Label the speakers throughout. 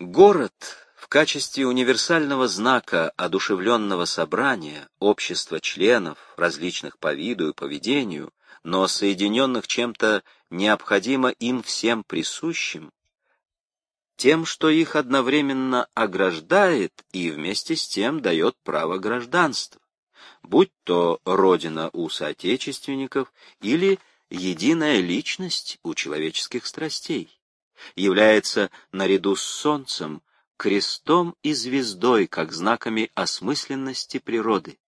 Speaker 1: Город в качестве универсального знака одушевленного собрания, общества членов, различных по виду и поведению, но соединенных чем-то необходимо им всем присущим, тем, что их одновременно ограждает и вместе с тем дает право гражданства, будь то родина у соотечественников или единая личность у человеческих страстей является наряду с солнцем, крестом и звездой как знаками осмысленности природы,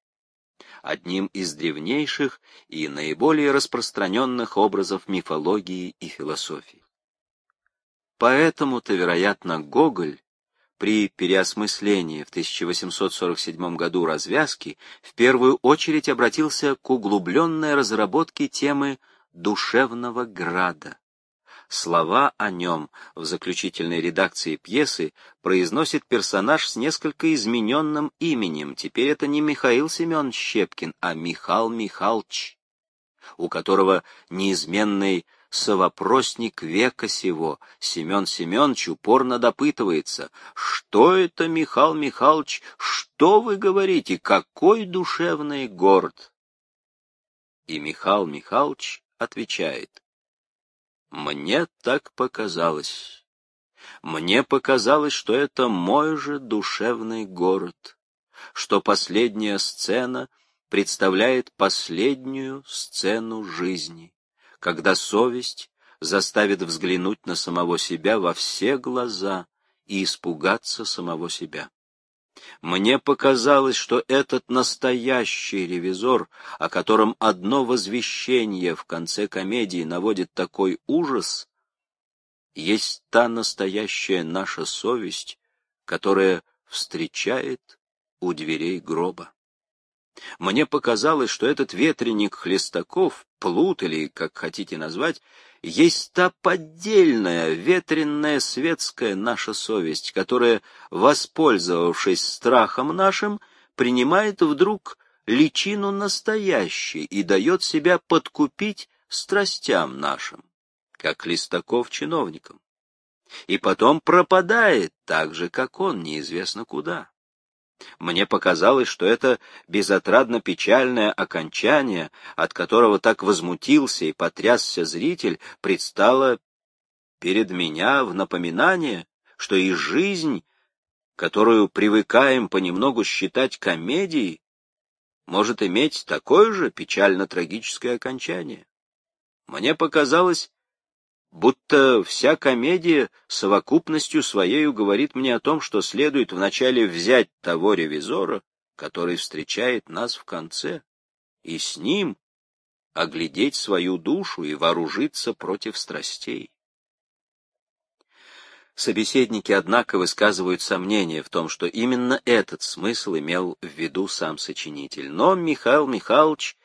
Speaker 1: одним из древнейших и наиболее распространенных образов мифологии и философии. Поэтому-то, вероятно, Гоголь при переосмыслении в 1847 году развязки в первую очередь обратился к углубленной разработке темы душевного града. Слова о нем в заключительной редакции пьесы произносит персонаж с несколько измененным именем. Теперь это не Михаил Семен Щепкин, а Михал Михалч, у которого неизменный совопросник века сего, Семен Семенович упорно допытывается, что это, Михал Михалыч, что вы говорите, какой душевный город? И Михал Михалыч отвечает, мне так показалось. Мне показалось, что это мой же душевный город, что последняя сцена представляет последнюю сцену жизни, когда совесть заставит взглянуть на самого себя во все глаза и испугаться самого себя. Мне показалось, что этот настоящий ревизор, о котором одно возвещение в конце комедии наводит такой ужас, есть та настоящая наша совесть, которая встречает у дверей гроба. Мне показалось, что этот ветреник Хлестаков, плут или, как хотите назвать, есть та поддельная, ветренная светская наша совесть, которая, воспользовавшись страхом нашим, принимает вдруг личину настоящей и дает себя подкупить страстям нашим, как Листаков чиновникам, и потом пропадает так же, как он, неизвестно куда. Мне показалось, что это безотрадно-печальное окончание, от которого так возмутился и потрясся зритель, предстало перед меня в напоминание, что и жизнь, которую привыкаем понемногу считать комедией, может иметь такое же печально-трагическое окончание. Мне показалось, будто вся комедия совокупностью своею говорит мне о том, что следует вначале взять того ревизора, который встречает нас в конце, и с ним оглядеть свою душу и вооружиться против страстей. Собеседники, однако, высказывают сомнение в том, что именно этот смысл имел в виду сам сочинитель, но Михаил Михайлович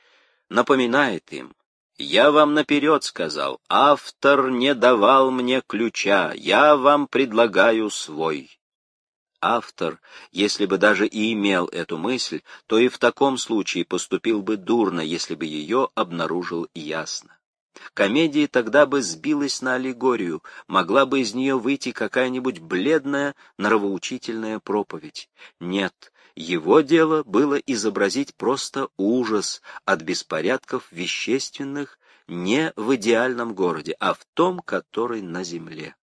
Speaker 1: напоминает им, я вам наперед сказал, автор не давал мне ключа, я вам предлагаю свой. Автор, если бы даже и имел эту мысль, то и в таком случае поступил бы дурно, если бы ее обнаружил ясно. Комедия тогда бы сбилась на аллегорию, могла бы из нее выйти какая-нибудь бледная нравоучительная проповедь. Нет, его дело было изобразить просто ужас от беспорядков вещественных не в идеальном городе, а в том, который на земле.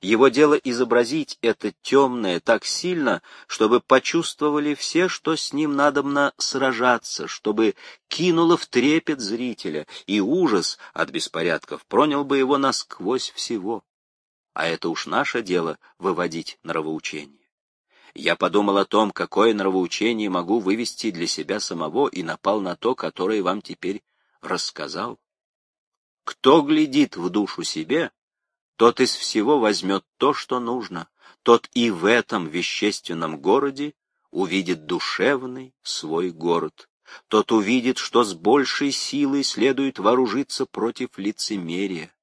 Speaker 1: Его дело изобразить это темное так сильно, чтобы почувствовали все, что с ним надобно сражаться, чтобы кинуло в трепет зрителя, и ужас от беспорядков пронял бы его насквозь всего. А это уж наше дело — выводить нравоучение я подумал о том, какое нравоучение могу вывести для себя самого, и напал на то, которое вам теперь рассказал. Кто глядит в душу себе, тот из всего возьмет то, что нужно, тот и в этом вещественном городе увидит душевный свой город. Тот увидит, что с большей силой следует вооружиться против лицемерия.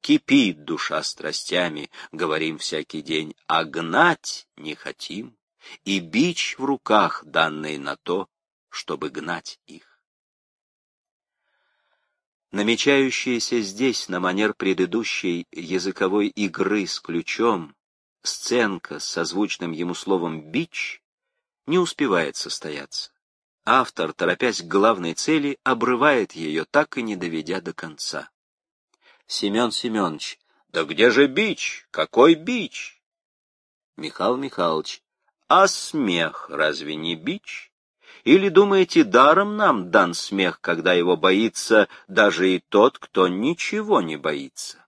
Speaker 1: Кипит душа страстями, говорим всякий день, а гнать не хотим, и бич в руках, данный на то, чтобы гнать их. Намечающаяся здесь на манер предыдущей языковой игры с ключом, сценка с созвучным ему словом «бич» не успевает состояться. Автор, торопясь к главной цели, обрывает ее, так и не доведя до конца. Семен Семенович, да где же бич? Какой бич? Михаил Михайлович, а смех разве не бич? Или думаете, даром нам дан смех, когда его боится даже и тот, кто ничего не боится?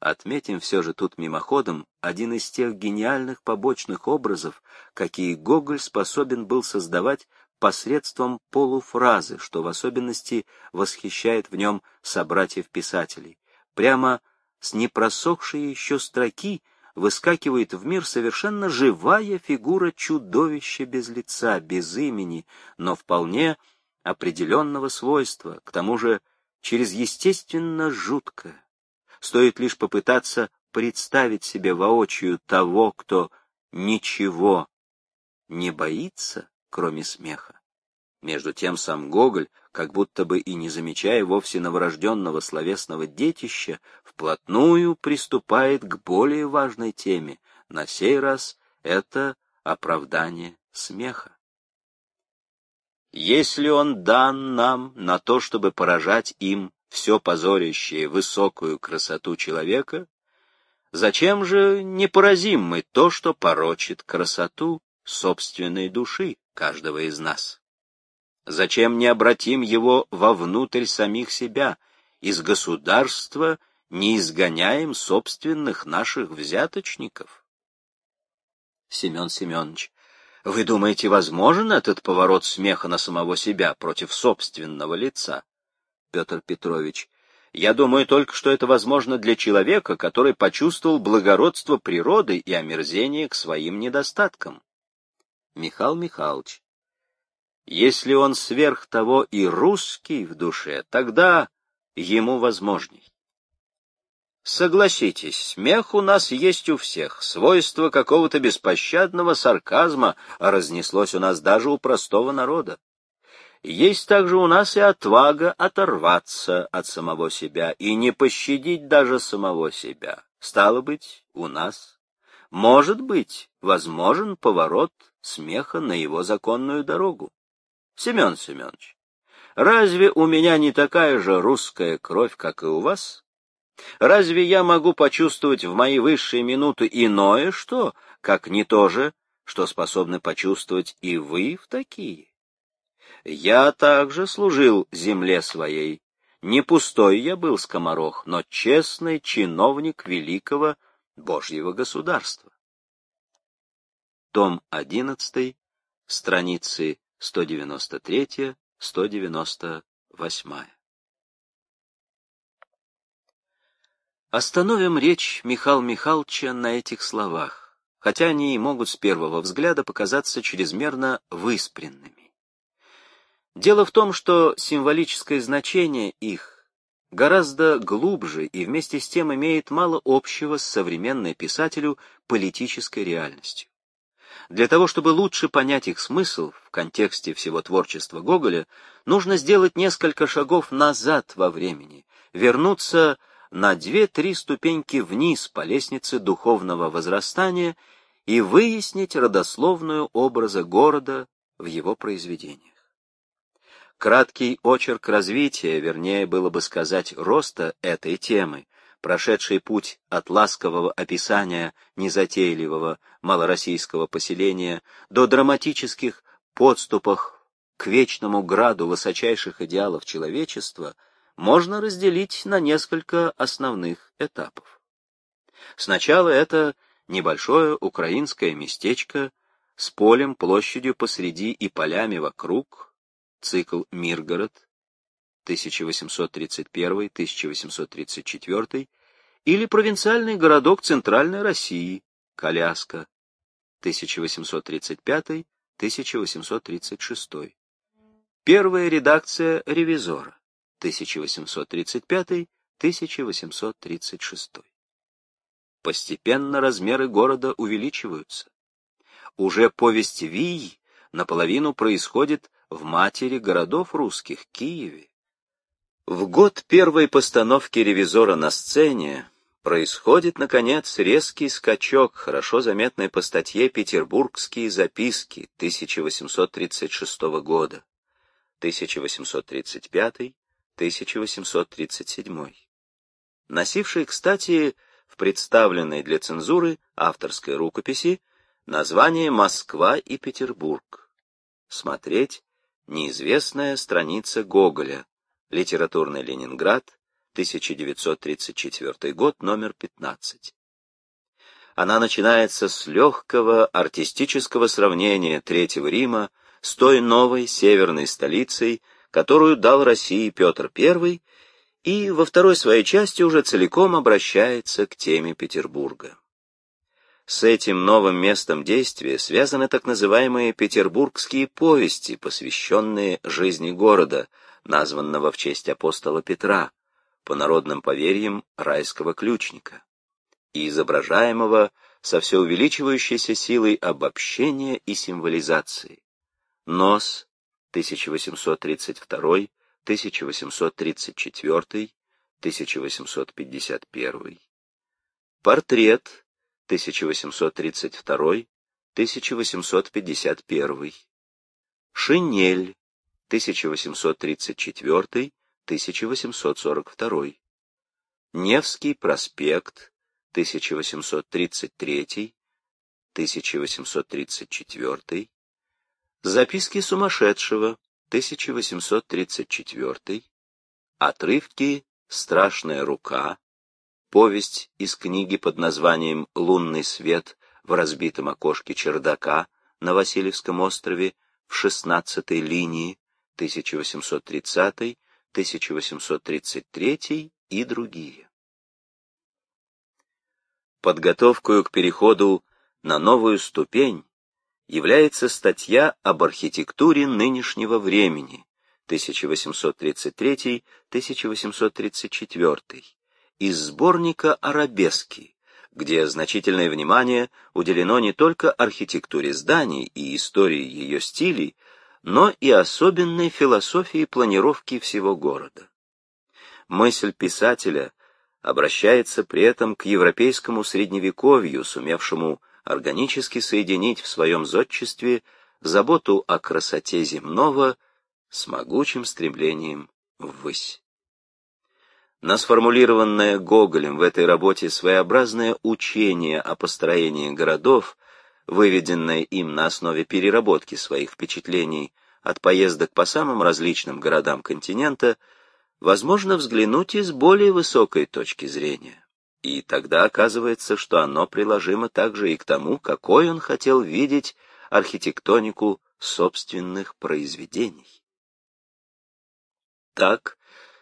Speaker 1: Отметим все же тут мимоходом один из тех гениальных побочных образов, какие Гоголь способен был создавать посредством полуфразы, что в особенности восхищает в нем собратьев-писателей. Прямо с непросохшей еще строки выскакивает в мир совершенно живая фигура чудовища без лица, без имени, но вполне определенного свойства, к тому же через естественно жуткое. Стоит лишь попытаться представить себе воочию того, кто ничего не боится, кроме смеха. Между тем сам Гоголь, как будто бы и не замечая вовсе новорожденного словесного детища, вплотную приступает к более важной теме, на сей раз это оправдание смеха. Если он дан нам на то, чтобы поражать им все позорящее высокую красоту человека, зачем же не поразим мы то, что порочит красоту собственной души каждого из нас? Зачем не обратим его вовнутрь самих себя, из государства не изгоняем собственных наших взяточников? Семен Семенович, вы думаете, возможен этот поворот смеха на самого себя против собственного лица? Петр Петрович. Я думаю только, что это возможно для человека, который почувствовал благородство природы и омерзение к своим недостаткам. Михаил Михайлович. Если он сверх того и русский в душе, тогда ему возможней. Согласитесь, смех у нас есть у всех, свойство какого-то беспощадного сарказма разнеслось у нас даже у простого народа есть также у нас и отвага оторваться от самого себя и не пощадить даже самого себя. Стало быть, у нас, может быть, возможен поворот смеха на его законную дорогу. Семен Семенович, разве у меня не такая же русская кровь, как и у вас? Разве я могу почувствовать в мои высшие минуты иное что, как не то же, что способны почувствовать и вы в такие? Я также служил земле своей. Не пустой я был скоморох, но честный чиновник великого Божьего государства. Том 11, страницы 193-198. Остановим речь Михаила Михайловича на этих словах, хотя они и могут с первого взгляда показаться чрезмерно выспренными. Дело в том, что символическое значение их гораздо глубже и вместе с тем имеет мало общего с современной писателю политической реальностью. Для того, чтобы лучше понять их смысл в контексте всего творчества Гоголя, нужно сделать несколько шагов назад во времени, вернуться на две-три ступеньки вниз по лестнице духовного возрастания и выяснить родословную образа города в его произведениях. Краткий очерк развития, вернее было бы сказать, роста этой темы, прошедший путь от ласкового описания незатейливого малороссийского поселения до драматических подступах к вечному граду высочайших идеалов человечества, можно разделить на несколько основных этапов. Сначала это небольшое украинское местечко с полем площадью посреди и полями вокруг, Цикл «Миргород» 1831-1834 или провинциальный городок Центральной России Коляска 1835-1836. Первая редакция «Ревизора» 1835-1836. Постепенно размеры города увеличиваются. Уже повесть Вий наполовину происходит в матери городов русских, Киеве. В год первой постановки «Ревизора» на сцене происходит, наконец, резкий скачок, хорошо заметный по статье «Петербургские записки» 1836 года, 1835-1837, носивший, кстати, в представленной для цензуры авторской рукописи название «Москва и Петербург». Смотреть неизвестная страница Гоголя, литературный Ленинград, 1934 год, номер 15. Она начинается с легкого артистического сравнения Третьего Рима с той новой северной столицей, которую дал России Петр I, и во второй своей части уже целиком обращается к теме Петербурга. С этим новым местом действия связаны так называемые петербургские повести, посвященные жизни города, названного в честь апостола Петра, по народным поверьям райского ключника, и изображаемого со все увеличивающейся силой обобщения и символизации. Нос 1832, 1834, 1851. Портрет 1832, 1851. Шинель 1834, 1842. Невский проспект, 1833, 1834. Записки сумасшедшего, 1834. Отрывки «Страшная рука», повесть из книги под названием «Лунный свет» в разбитом окошке чердака на Васильевском острове в 16 линии, 1830 1833 и другие. Подготовкой к переходу на новую ступень является статья об архитектуре нынешнего времени 1833-1834 из сборника «Арабески», где значительное внимание уделено не только архитектуре зданий и истории ее стилей, но и особенной философии планировки всего города. Мысль писателя обращается при этом к европейскому средневековью, сумевшему органически соединить в своем зодчестве заботу о красоте земного с могучим стремлением ввысь. На сформулированное Гоголем в этой работе своеобразное учение о построении городов выведенное им на основе переработки своих впечатлений от поездок по самым различным городам континента, возможно взглянуть из более высокой точки зрения. И тогда оказывается, что оно приложимо также и к тому, какой он хотел видеть архитектонику собственных произведений. Так,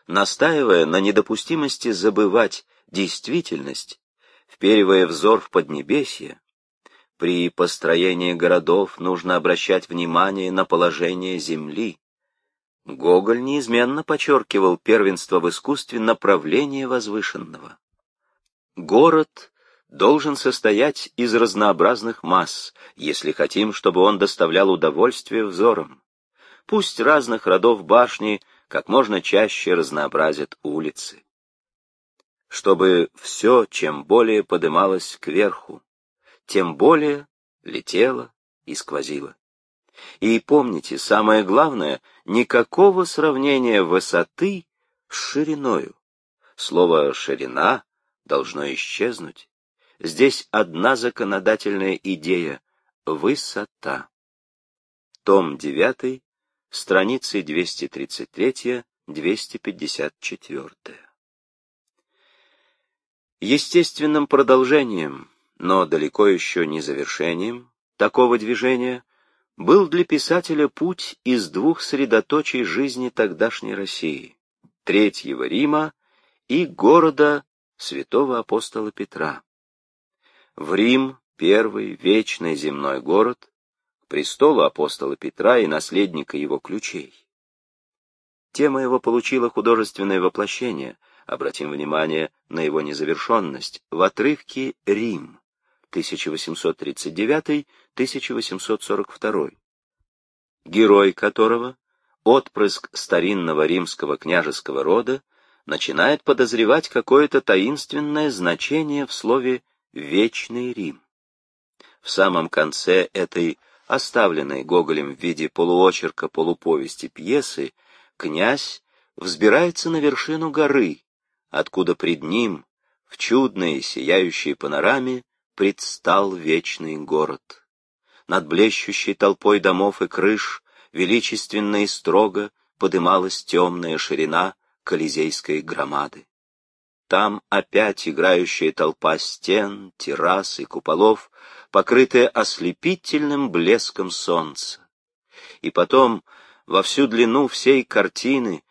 Speaker 1: настаивая на недопустимости забывать действительность, вперивая взор в Поднебесье, при построении городов нужно обращать внимание на положение земли. Гоголь неизменно подчеркивал первенство в искусстве направления возвышенного. Город должен состоять из разнообразных масс, если хотим, чтобы он доставлял удовольствие взорам. Пусть разных родов башни как можно чаще разнообразят улицы. Чтобы все, чем более подымалось кверху, тем более летела и сквозила. И помните, самое главное, никакого сравнения высоты с шириною. Слово «ширина» должно исчезнуть. Здесь одна законодательная идея — высота. Том 9, страницы 233-254. Естественным продолжением но далеко еще не завершением такого движения был для писателя путь из двух средоточий жизни тогдашней России — Третьего Рима и города святого апостола Петра. В Рим, первый вечный земной город, к престолу апостола Петра и наследника его ключей. Тема его получила художественное воплощение, обратим внимание на его незавершенность, в отрывке «Рим», 1839-1842, герой которого, отпрыск старинного римского княжеского рода, начинает подозревать какое-то таинственное значение в слове «вечный Рим». В самом конце этой оставленной Гоголем в виде полуочерка полуповести пьесы, князь взбирается на вершину горы, откуда пред ним, в чудной сияющей панораме, предстал вечный город. Над блещущей толпой домов и крыш величественно и строго подымалась темная ширина Колизейской громады. Там опять играющая толпа стен, террас и куполов, покрытая ослепительным блеском солнца. И потом во всю длину всей картины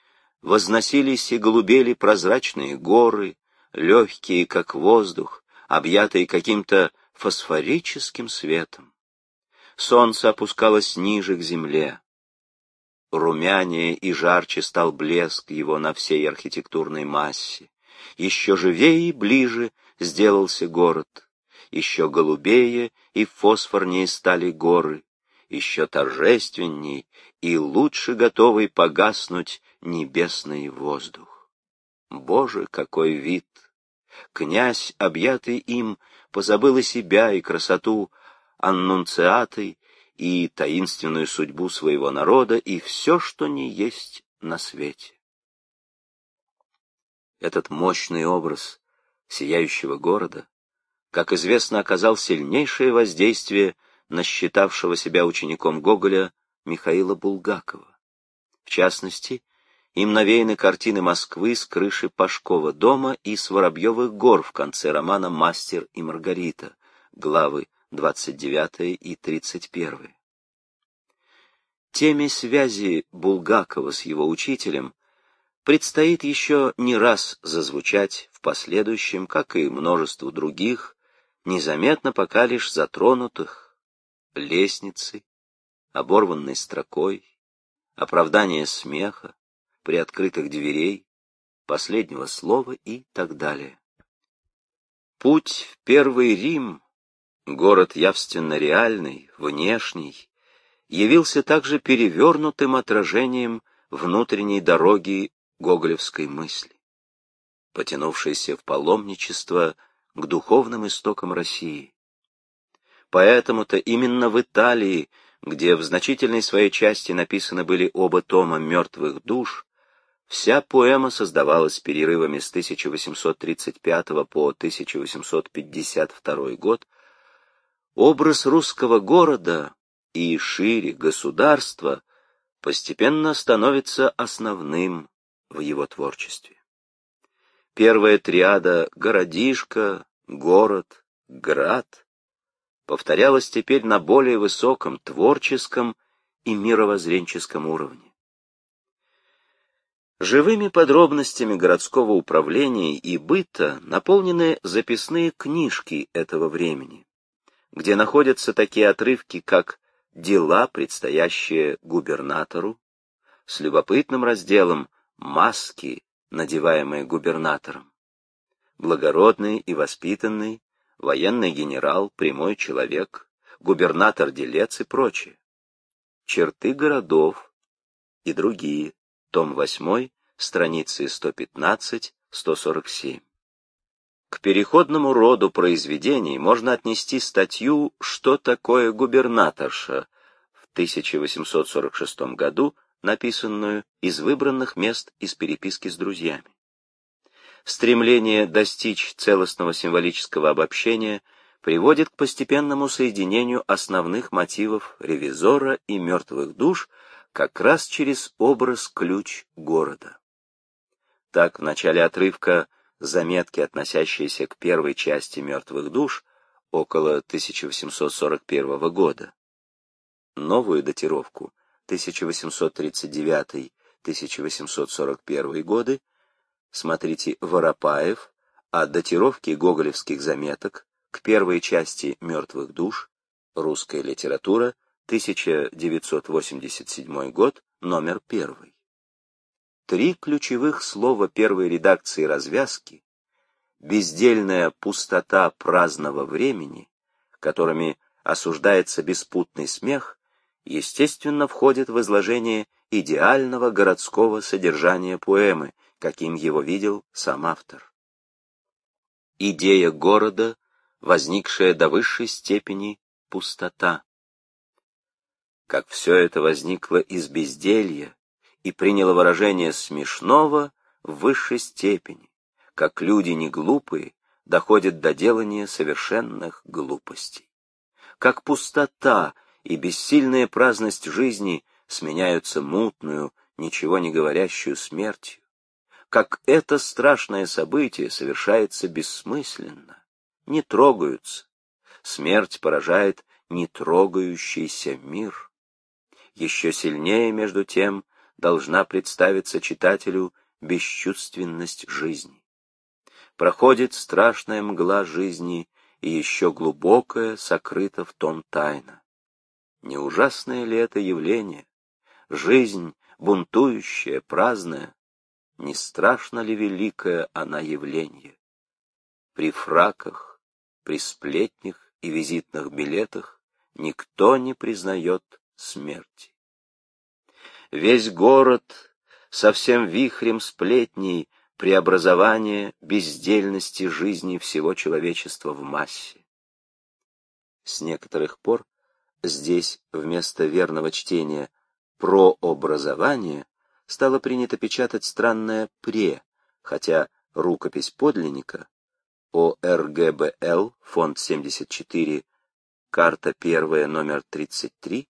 Speaker 1: возносились и голубели прозрачные горы, легкие, как воздух, объятые каким-то фосфорическим светом. Солнце опускалось ниже к земле. Румянее и жарче стал блеск его на всей архитектурной массе. Еще живее и ближе сделался город. Еще голубее и фосфорнее стали горы. Еще торжественней и лучше готовый погаснуть небесный воздух. Боже, какой вид! Князь, объятый им, позабыл и себя, и красоту аннунциаты, и таинственную судьбу своего народа, и все, что не есть на свете. Этот мощный образ сияющего города, как известно, оказал сильнейшее воздействие на считавшего себя учеником Гоголя Михаила Булгакова. В частности, им навеяны картины Москвы с крыши Пашкова дома и с Воробьевых гор в конце романа «Мастер и Маргарита», главы 29 и 31. Теме связи Булгакова с его учителем предстоит еще не раз зазвучать в последующем, как и множеству других, незаметно пока лишь затронутых, лестницы, оборванной строкой, оправдание смеха, приоткрытых дверей, последнего слова и так далее. Путь в Первый Рим, город явственно реальный, внешний, явился также перевернутым отражением внутренней дороги гоголевской мысли, потянувшейся в паломничество к духовным истокам России. Поэтому-то именно в Италии, где в значительной своей части написаны были оба тома «Мертвых душ», вся поэма создавалась перерывами с 1835 по 1852 год, образ русского города и шире государства постепенно становится основным в его творчестве. Первая триада «городишко», «город», «град» повторялась теперь на более высоком творческом и мировоззренческом уровне. Живыми подробностями городского управления и быта наполнены записные книжки этого времени, где находятся такие отрывки, как дела, предстоящие губернатору, с любопытным разделом «Маски, надеваемые губернатором». Благородный и воспитанный, военный генерал, прямой человек, губернатор-делец и прочее. Черты городов и другие. Том 8, страницы 115-147. К переходному роду произведений можно отнести статью «Что такое губернаторша» в 1846 году, написанную из выбранных мест из переписки с друзьями. Стремление достичь целостного символического обобщения приводит к постепенному соединению основных мотивов ревизора и мертвых душ как раз через образ-ключ города. Так, в начале отрывка заметки, относящиеся к первой части «Мертвых душ» около 1841 года. Новую датировку 1839-1841 годы смотрите Воропаев о датировке гоголевских заметок к первой части «Мертвых душ», русская литература, 1987 год, номер первый. Три ключевых слова первой редакции развязки бездельная пустота праздного времени, которыми осуждается беспутный смех, естественно, входит в изложение идеального городского содержания поэмы, каким его видел сам автор. Идея города, возникшая до высшей степени пустота. Как все это возникло из безделья и приняло выражение смешного в высшей степени, как люди не глупые доходят до делания совершенных глупостей. Как пустота и бессильная праздность жизни сменяются мутную, ничего не говорящую смертью. Как это страшное событие совершается бессмысленно, не трогаются. Смерть поражает нетрогающийся мир. Еще сильнее, между тем, должна представиться читателю бесчувственность жизни. Проходит страшная мгла жизни, и еще глубокая сокрыта в том тайна. Не ужасное ли это явление? Жизнь, бунтующая, праздная, не страшно ли великое она явление? При фраках, при сплетнях и визитных билетах никто не признает смерти. Весь город со всем вихрем сплетней преобразования бездельности жизни всего человечества в массе. С некоторых пор здесь вместо верного чтения про образование стало принято печатать странное «пре», хотя рукопись подлинника ОРГБЛ, фонд 74, карта 1, номер 33,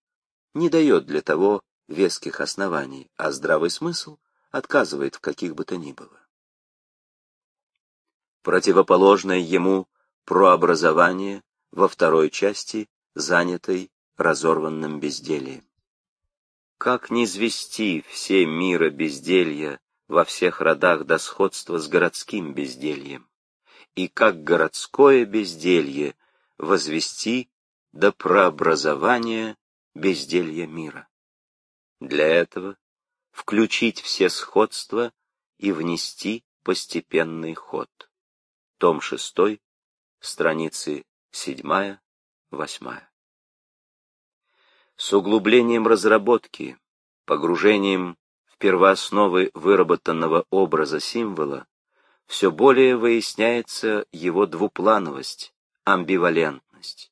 Speaker 1: не дает для того веских оснований, а здравый смысл отказывает в каких бы то ни было. Противоположное ему прообразование во второй части, занятой разорванным бездельем. Как не звести все мира безделья во всех родах до сходства с городским бездельем? И как городское безделье возвести до прообразования безделья мира? Для этого включить все сходства и внести постепенный ход. Том 6, страницы 7-8 с углублением разработки, погружением в первоосновы выработанного образа символа, все более выясняется его двуплановость, амбивалентность.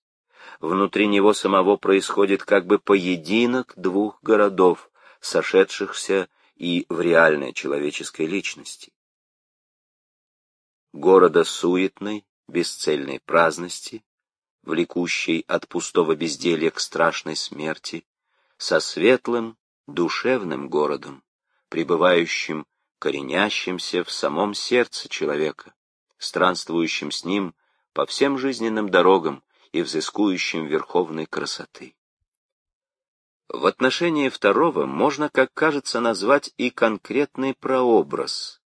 Speaker 1: Внутри него самого происходит как бы поединок двух городов, сошедшихся и в реальной человеческой личности. Города суетной, бесцельной праздности, влекущей от пустого безделья к страшной смерти, со светлым, душевным городом, пребывающим, коренящимся в самом сердце человека, странствующим с ним по всем жизненным дорогам и взыскующим верховной красоты. В отношении второго можно, как кажется, назвать и конкретный прообраз,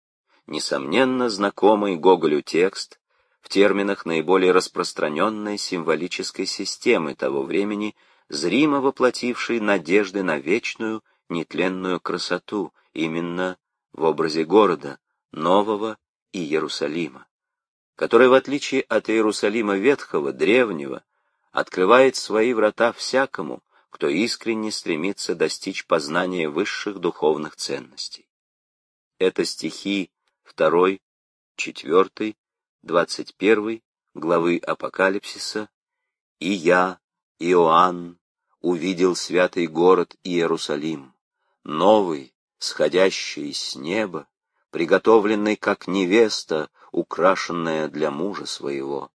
Speaker 1: несомненно знакомый Гоголю текст, в терминах наиболее распространенной символической системы того времени, зримо воплотившей надежды на вечную, нетленную красоту, именно в образе города, нового Иерусалима, который, в отличие от Иерусалима ветхого, древнего, открывает свои врата всякому, кто искренне стремится достичь познания высших духовных ценностей. Это стихи 2, 4, 21 главы Апокалипсиса, «И я, Иоанн, увидел святый город Иерусалим, новый, сходящий с неба, приготовленный как невеста, украшенная для мужа своего.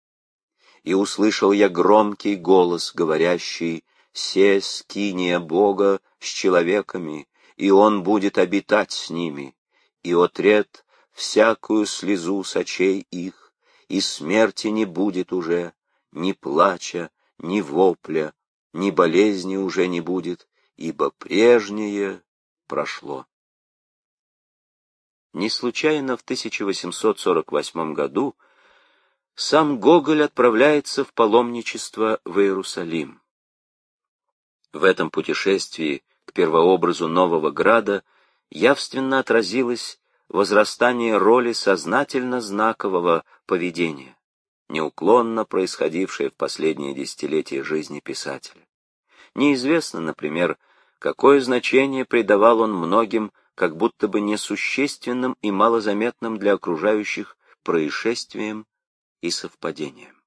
Speaker 1: И услышал я громкий голос, говорящий, «Се скиния Бога с человеками, и Он будет обитать с ними, и отрет всякую слезу с очей их, и смерти не будет уже, ни плача, ни вопля, ни болезни уже не будет, ибо прежнее прошло. Не случайно в 1848 году сам Гоголь отправляется в паломничество в Иерусалим. В этом путешествии к первообразу нового града явственно отразилась возрастание роли сознательно знакового поведения, неуклонно происходившее в последние десятилетия жизни писателя. Неизвестно, например, какое значение придавал он многим как будто бы несущественным и малозаметным для окружающих происшествием и совпадением.